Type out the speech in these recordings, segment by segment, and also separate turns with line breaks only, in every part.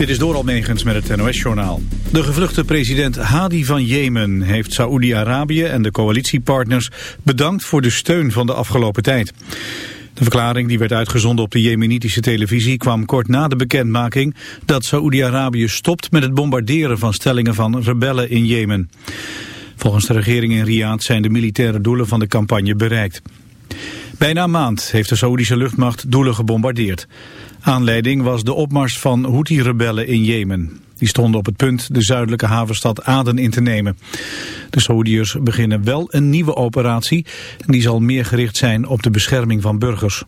Dit is door Almegens met het NOS-journaal. De gevluchte president Hadi van Jemen heeft Saoedi-Arabië en de coalitiepartners bedankt voor de steun van de afgelopen tijd. De verklaring die werd uitgezonden op de jemenitische televisie kwam kort na de bekendmaking dat Saoedi-Arabië stopt met het bombarderen van stellingen van rebellen in Jemen. Volgens de regering in Riyadh zijn de militaire doelen van de campagne bereikt. Bijna een maand heeft de Saoedische luchtmacht doelen gebombardeerd. Aanleiding was de opmars van Houthi-rebellen in Jemen. Die stonden op het punt de zuidelijke havenstad Aden in te nemen. De Saoediërs beginnen wel een nieuwe operatie. En die zal meer gericht zijn op de bescherming van burgers.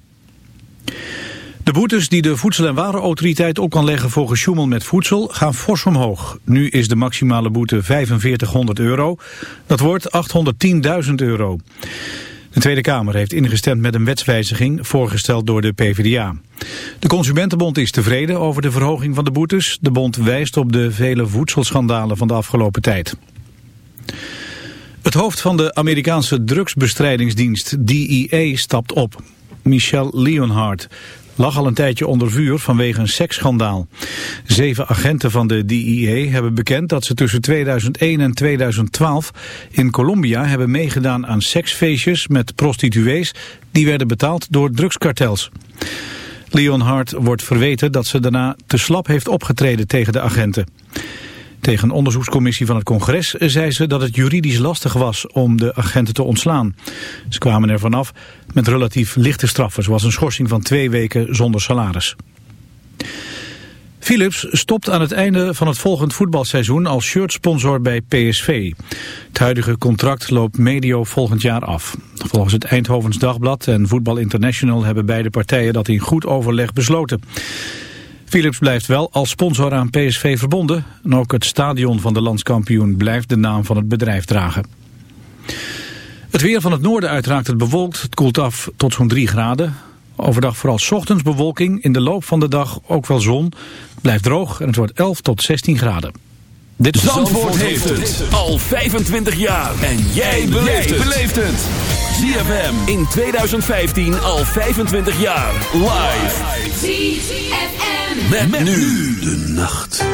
De boetes die de Voedsel- en Warenautoriteit op kan leggen voor gesjoemel met voedsel gaan fors omhoog. Nu is de maximale boete 4500 euro. Dat wordt 810.000 euro. De Tweede Kamer heeft ingestemd met een wetswijziging voorgesteld door de PvdA. De Consumentenbond is tevreden over de verhoging van de boetes. De bond wijst op de vele voedselschandalen van de afgelopen tijd. Het hoofd van de Amerikaanse drugsbestrijdingsdienst DEA stapt op. Michelle Leonhardt lag al een tijdje onder vuur vanwege een seksschandaal. Zeven agenten van de DEA hebben bekend dat ze tussen 2001 en 2012 in Colombia hebben meegedaan aan seksfeestjes met prostituees die werden betaald door drugskartels. Leon Hart wordt verweten dat ze daarna te slap heeft opgetreden tegen de agenten. Tegen een onderzoekscommissie van het congres zei ze dat het juridisch lastig was om de agenten te ontslaan. Ze kwamen er vanaf met relatief lichte straffen, zoals een schorsing van twee weken zonder salaris. Philips stopt aan het einde van het volgend voetbalseizoen als shirtsponsor bij PSV. Het huidige contract loopt medio volgend jaar af. Volgens het Eindhovens Dagblad en Voetbal International hebben beide partijen dat in goed overleg besloten. Philips blijft wel als sponsor aan PSV verbonden. En ook het stadion van de landskampioen blijft de naam van het bedrijf dragen. Het weer van het noorden uiteraard het bewolkt. Het koelt af tot zo'n 3 graden. Overdag vooral ochtends bewolking. In de loop van de dag ook wel zon. blijft droog en het wordt 11 tot 16 graden.
Dit Zandvoort, heeft het al 25 jaar. En jij beleeft het. ZFM in 2015 al 25 jaar. Live. ZFM. Met, nu de nacht.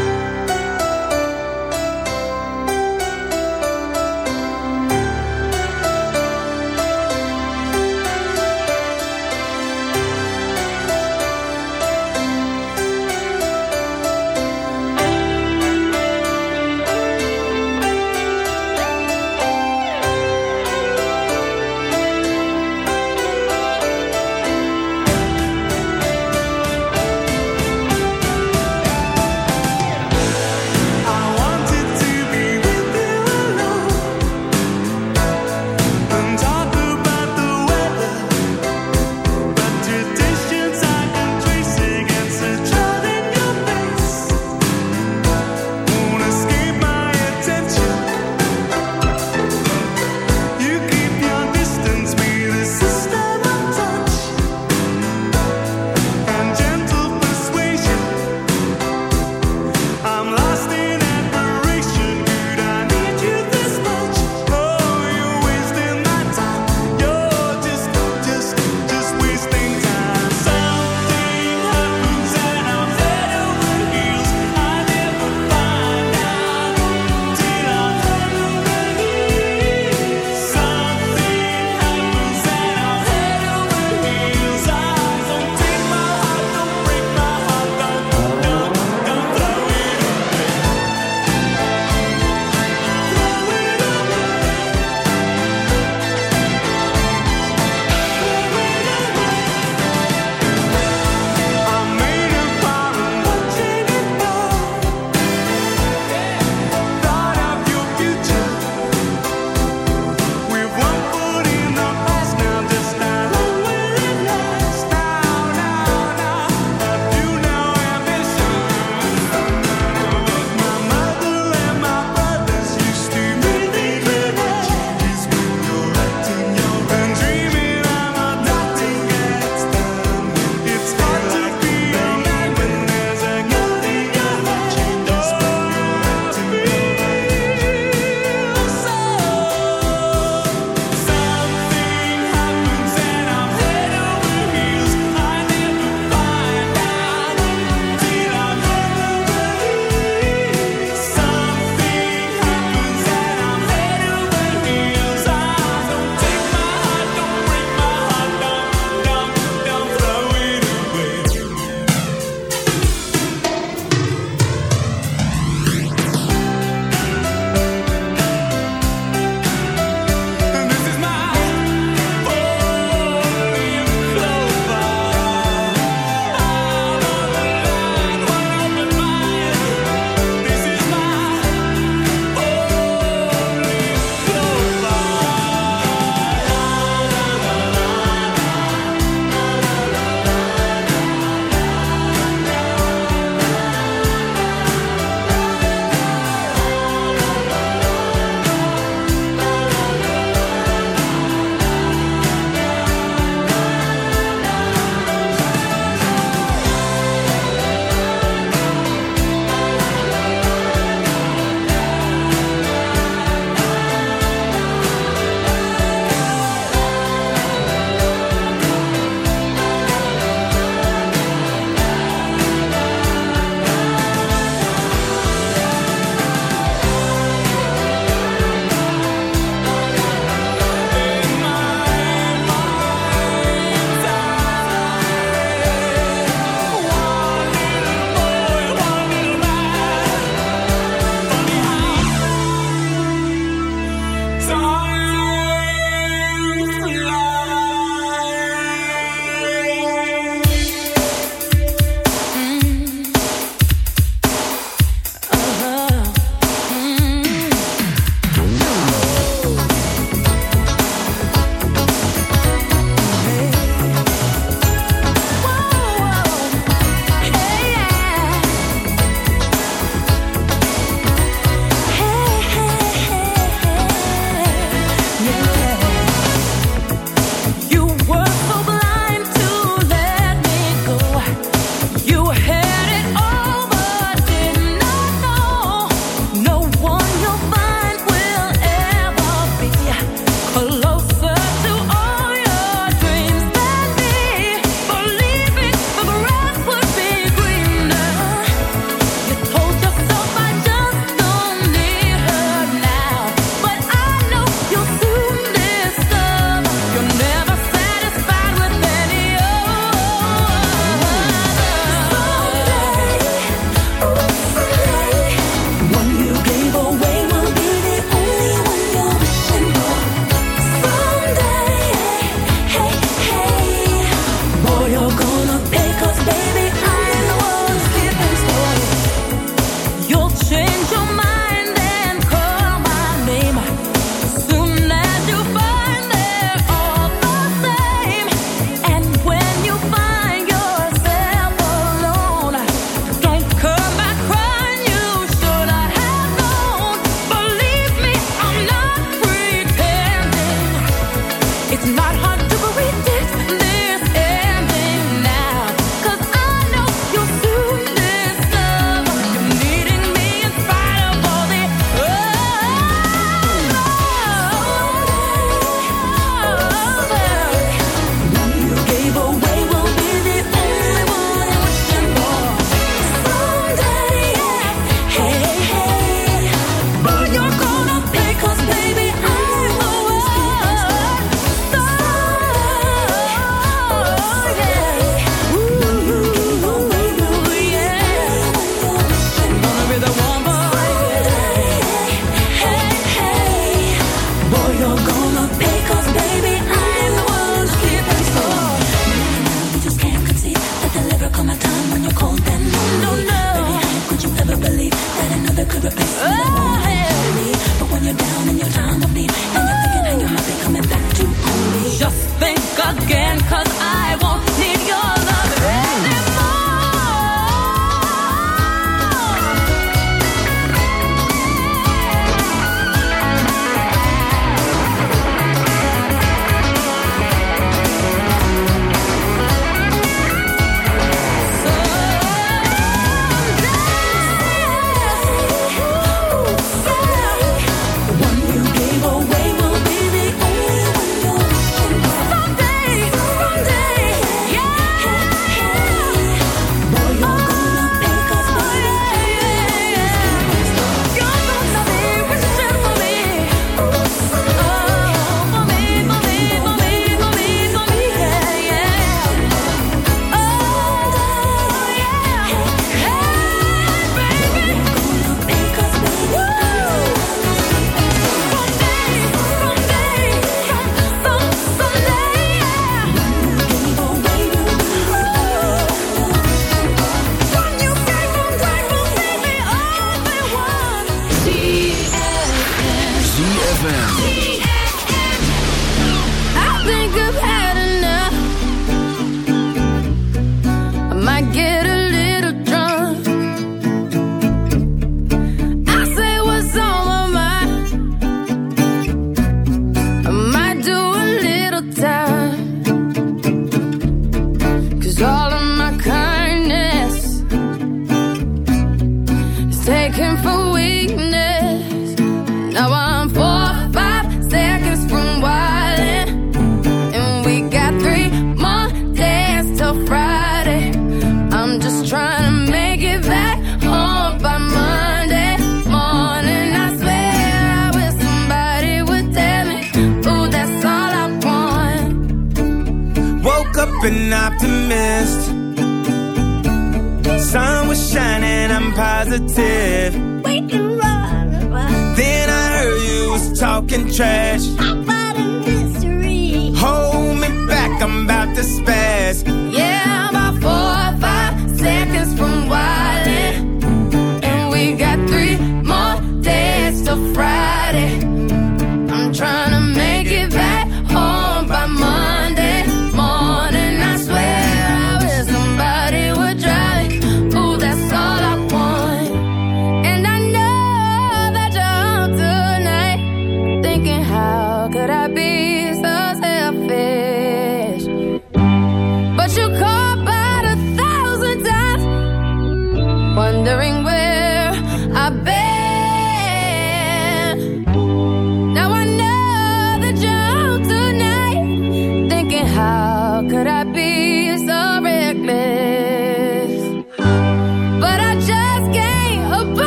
sun was shining, I'm positive. We can run, run. Then I heard you was talking trash.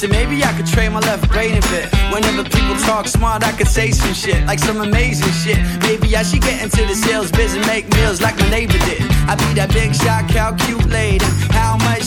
Listen, maybe I could trade my left brain a bit. Whenever people talk smart, I could say some shit, like some amazing shit. Maybe I should get into the sales biz and make meals like my neighbor did. I'd be that big shot, calculating how much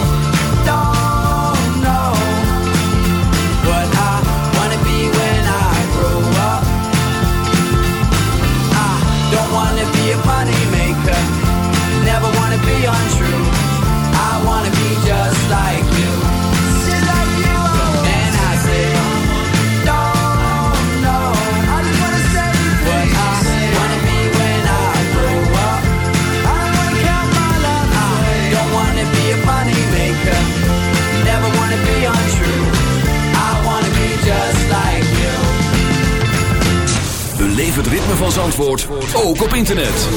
Zandvoort, ook op internet.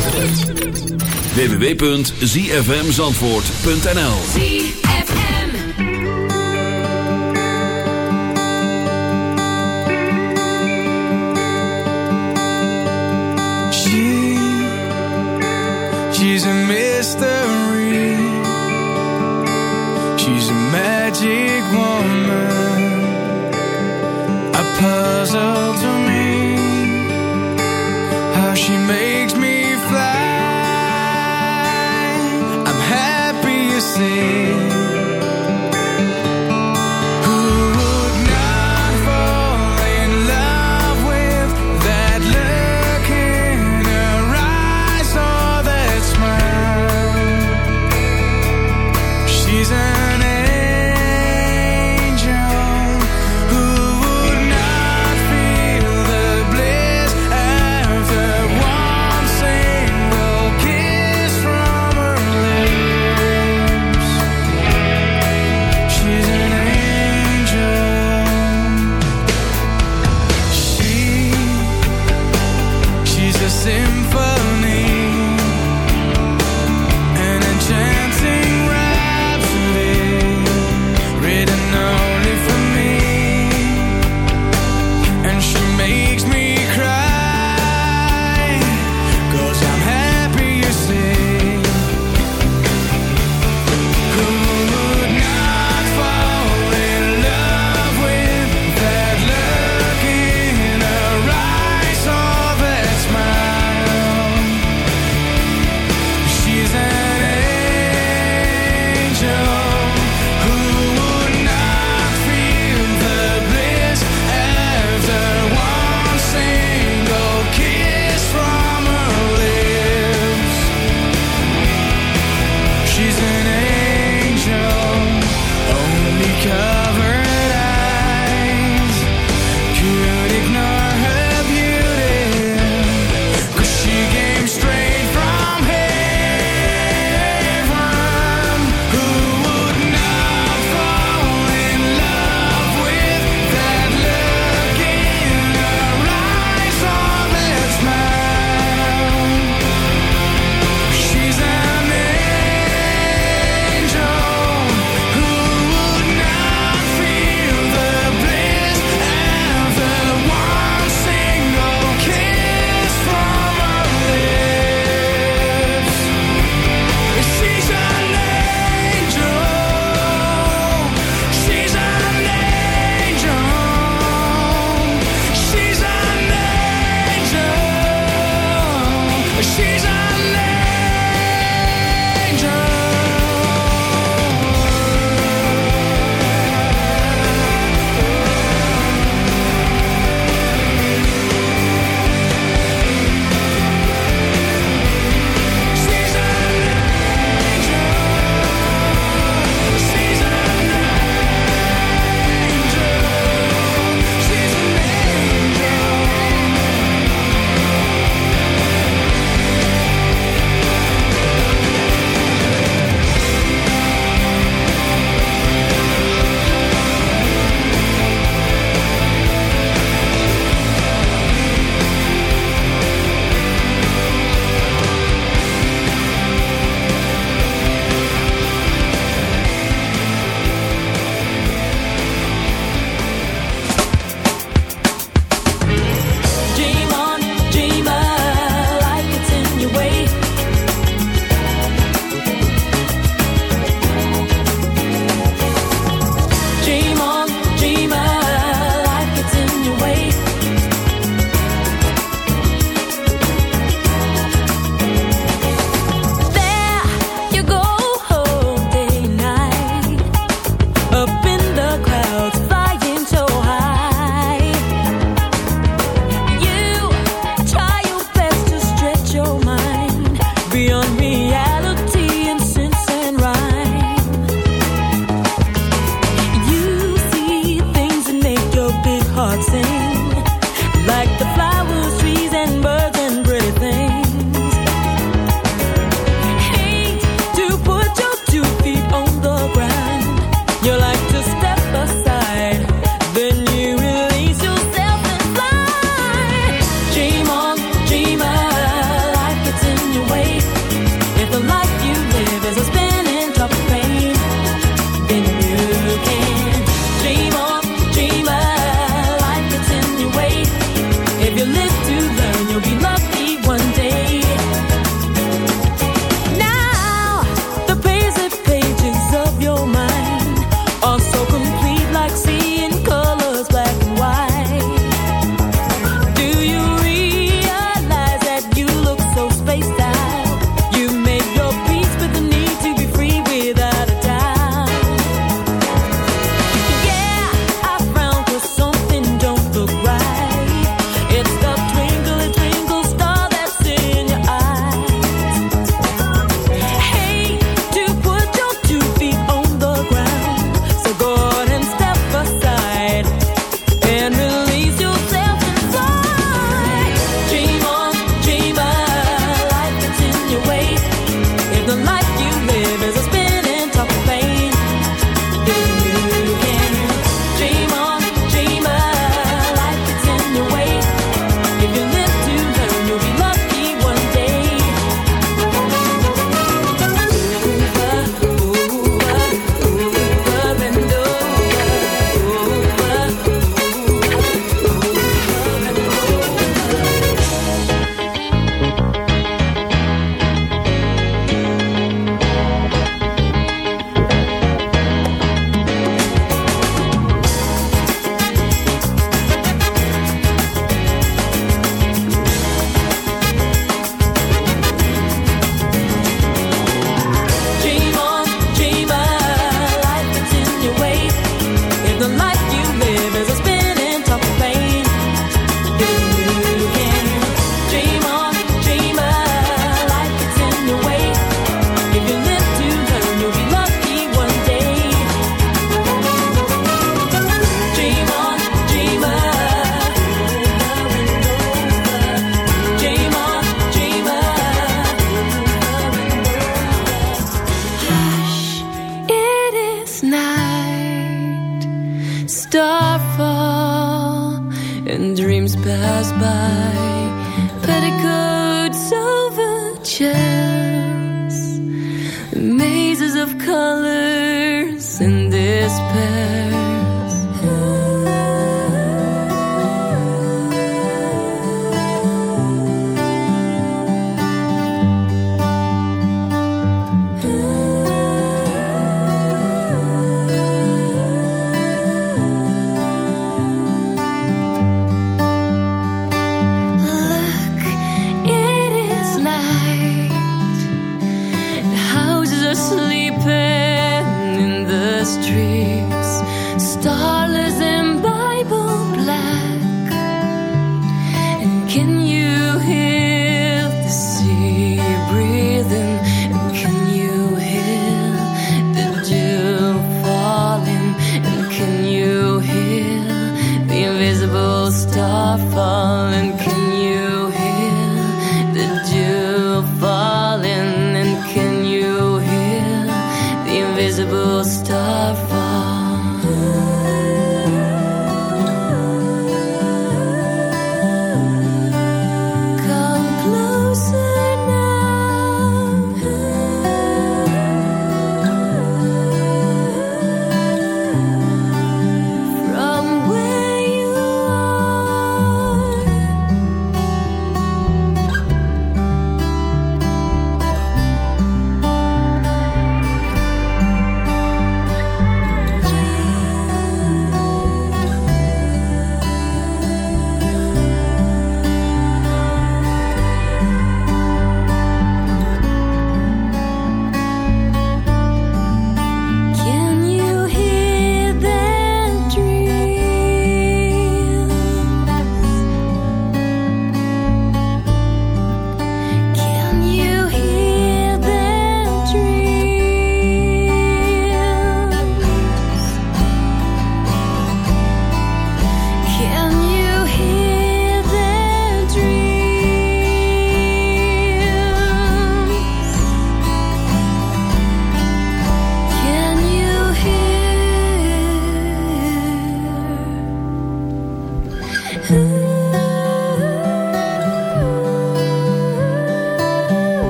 www.zfmzandvoort.nl ZFM. She, she's a mystery. She's a magic woman, a puzzle to